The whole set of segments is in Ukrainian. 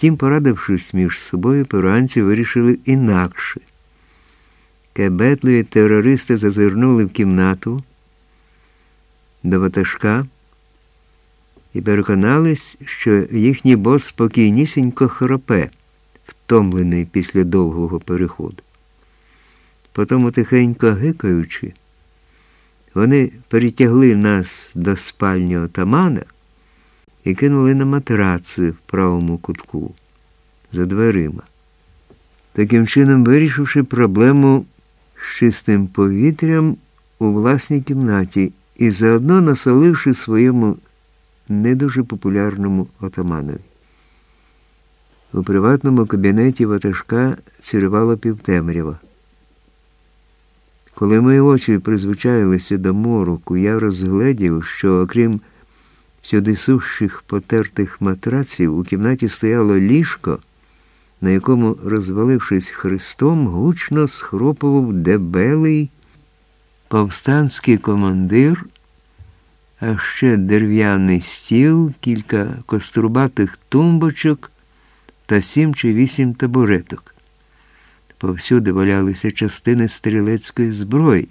Втім, порадившись між собою, перуанці вирішили інакше. Кебетливі терористи зазирнули в кімнату до ватажка і переконались, що їхній бос спокійнісінько хропе, втомлений після довгого переходу. Потому, тихенько гикаючи, вони перетягли нас до спальні отамана і кинули на матраци в правому кутку за дверима. Таким чином, вирішивши проблему з чистим повітрям у власній кімнаті і заодно насоливши своєму не дуже популярному отаманові. У приватному кабінеті ватажка цірувала півтемрява. Коли мої очі призвичаїлися до мороку, я розгледів, що, окрім сюди сущих потертих матраців, у кімнаті стояло ліжко, на якому, розвалившись хрестом, гучно схропував дебелий повстанський командир а ще дерев'яний стіл, кілька кострубатих тумбочок та сім чи вісім табуреток. Повсюди валялися частини стрілецької зброї,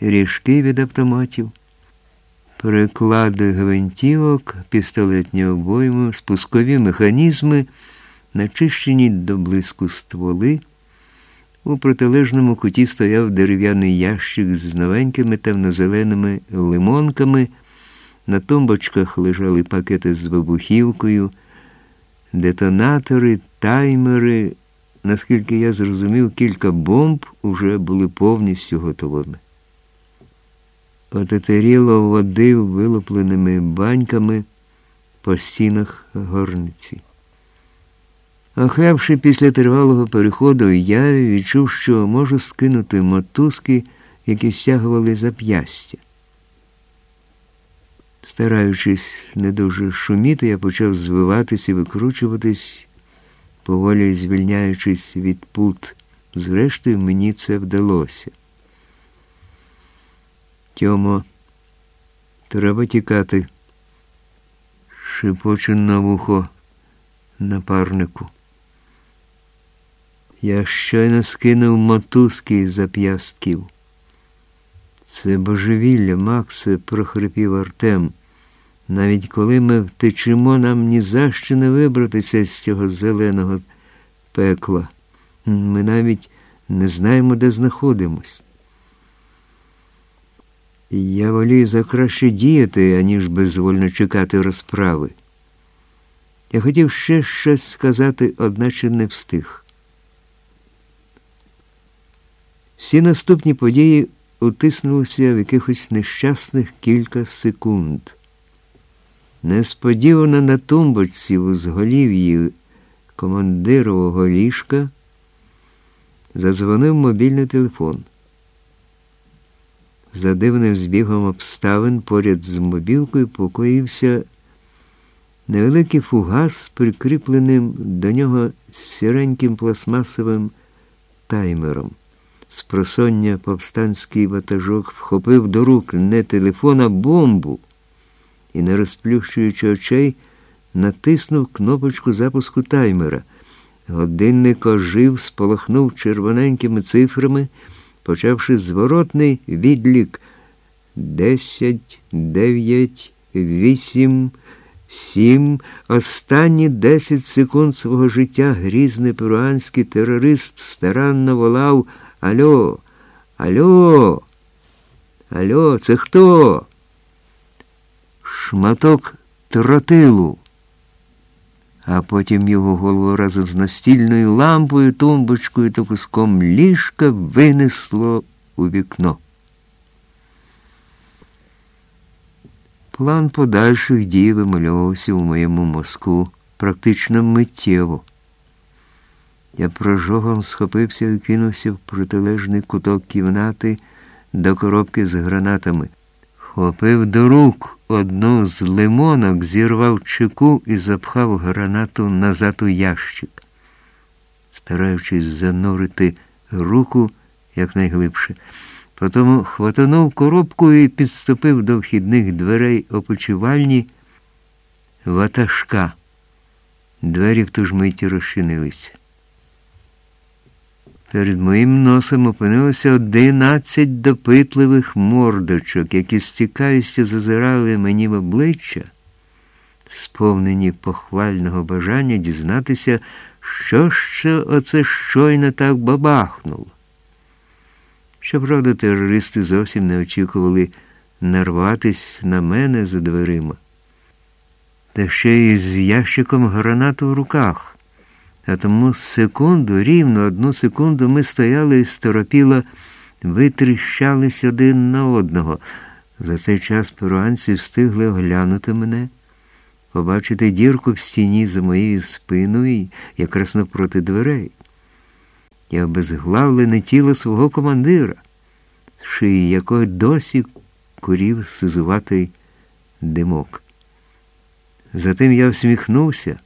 ріжки від автоматів, переклади гвинтівок, пістолетні обойми, спускові механізми, начищені до блиску стволи. У протилежному куті стояв дерев'яний ящик з новенькими темно-зеленими лимонками. На тумбочках лежали пакети з вибухівкою, детонатори, таймери. Наскільки я зрозумів, кілька бомб уже були повністю готовими. Отетеріло води вилупленими баньками по стінах горниці. Охрявши після тривалого переходу, я відчув, що можу скинути мотузки, які стягували зап'ястя. Стараючись не дуже шуміти, я почав звиватися і викручуватись, поволі звільняючись від пут. Зрештою, мені це вдалося. Тьомо, треба тікати, шипоче на вухо напарнику. Я щойно скинув мотузки з зап'ястків. Це божевілля, Максе, прохрипів Артем. Навіть коли ми втечемо, нам ні за що не вибратися з цього зеленого пекла. Ми навіть не знаємо, де знаходимось. Я волію за краще діяти, аніж безвольно чекати розправи. Я хотів ще щось сказати, одначе не встиг. Всі наступні події утиснулися в якихось нещасних кілька секунд. Несподівано на тумбочці в узголів'ї командирового ліжка задзвонив мобільний телефон. За дивним збігом обставин поряд з мобілкою покоївся невеликий фугас, прикріпленим до нього сіреньким пластмасовим таймером. Спросоння повстанський ватажок вхопив до рук не телефон, а бомбу і, не розплющуючи очей, натиснув кнопочку запуску таймера. Годинник ожив, сполохнув червоненькими цифрами, почавши зворотний відлік десять, дев'ять, вісім, сім. Останні десять секунд свого життя грізний перуанський терорист старанно волав. Алло, алло, алло, це хто? Шматок тротилу. А потім його голову разом з настільною лампою, тумбочкою та куском ліжка винесло у вікно. План подальших дій вимальовувався у моєму мозку практично миттєво. Я прожогом схопився і кинувся в протилежний куток кімнати до коробки з гранатами. Хопив до рук одну з лимонок, зірвав чеку і запхав гранату назад у ящик, стараючись занурити руку якнайглибше. Потім хватанув коробку і підступив до вхідних дверей опочивальні ватажка. Двері в ту ж миті розчинилися. Перед моїм носом опинилося одинадцять допитливих мордочок, які з цікавістю зазирали мені в обличчя, сповнені похвального бажання дізнатися, що ще оце щойно так бабахнуло. Щоправда, терористи зовсім не очікували нарватись на мене за дверима, та ще й з ящиком гранату в руках. А тому секунду, рівно одну секунду ми стояли і сторопіло витріщались один на одного. За цей час перуанці встигли оглянути мене, побачити дірку в стіні за моєю спиною якраз навпроти дверей. Я обезглавлене тіло свого командира, шиї якого досі курів сизуватий димок. Затим я всміхнувся,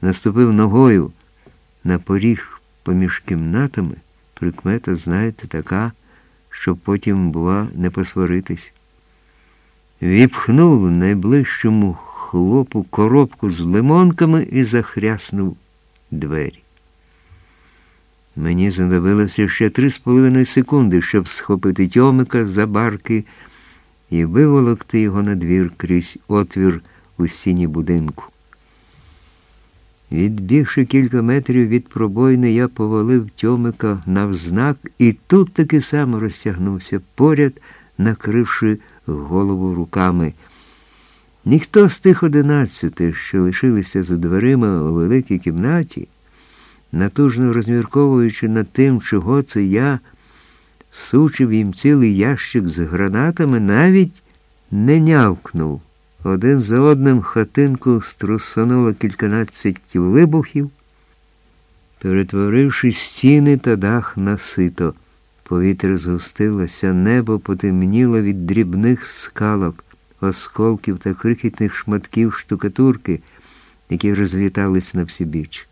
наступив ногою на поріг поміж кімнатами, прикмета, знаєте, така, щоб потім, бува, не посваритись. Віпхнув найближчому хлопу коробку з лимонками і захряснув двері. Мені знадобилося ще три з половиною секунди, щоб схопити тьомика за барки і виволокти його на двір крізь отвір у стіні будинку. Відбігши кілька метрів від пробойни, я повалив тьомика навзнак і тут таки сам розтягнувся поряд, накривши голову руками. Ніхто з тих одинадцяти, що лишилися за дверима у великій кімнаті, натужно розмірковуючи над тим, чого це я сучив їм цілий ящик з гранатами, навіть не нявкнув. Один за одним хатинку струсануло кільканадцять вибухів, перетворивши стіни та дах на сито. Повітря згустилося, небо потемніло від дрібних скалок, осколків та крихітних шматків штукатурки, які розлітались на всі біч.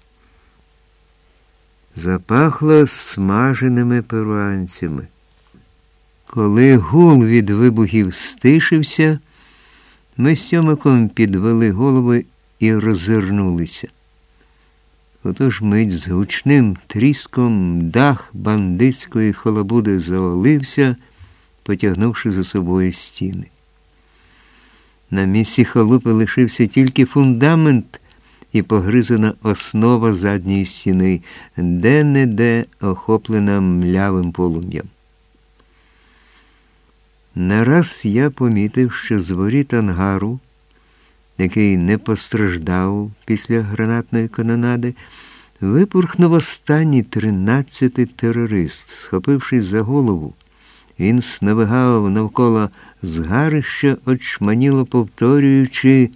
Запахло смаженими перуанцями. Коли гул від вибухів стишився, ми з сьомиком підвели голови і роззирнулися. Отож мить з гучним тріском дах бандитської холобуди завалився, потягнувши за собою стіни. На місці халупи лишився тільки фундамент і погризана основа задньої стіни, де-не-де охоплена млявим полум'ям. Нараз я помітив, що з воріт ангару, який не постраждав після гранатної канонади, випурхнув останній тринадцятий терорист, схопившись за голову. Він сновигав навколо згарища, очманіло повторюючи,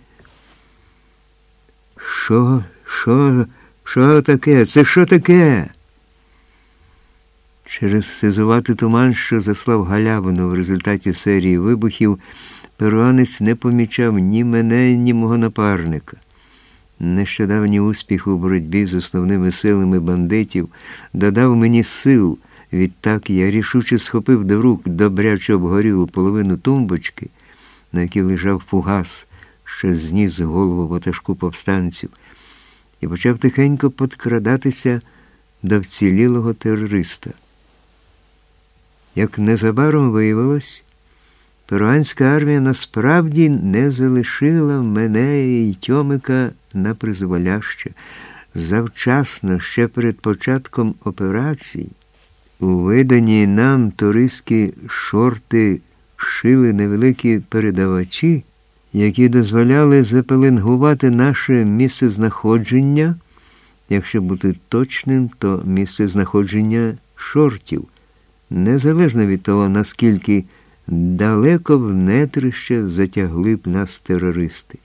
що, що, що таке? Це що таке? Через сизуватий туман, що заслав галявину в результаті серії вибухів, перуанець не помічав ні мене, ні мого напарника. Нещодавній успіх у боротьбі з основними силами бандитів додав мені сил. Відтак я рішуче схопив до рук добряче обгорілу половину тумбочки, на якій лежав фугас, що зніс голову ватажку повстанців, і почав тихенько подкрадатися до вцілілого терориста. Як незабаром виявилось, перуанська армія насправді не залишила мене і Тьомика на призволяще. Завчасно, ще перед початком операції, у видані нам туристські шорти шили невеликі передавачі, які дозволяли запеленгувати наше місцезнаходження, якщо бути точним, то місцезнаходження шортів незалежно від того, наскільки далеко в нетрище затягли б нас терористи.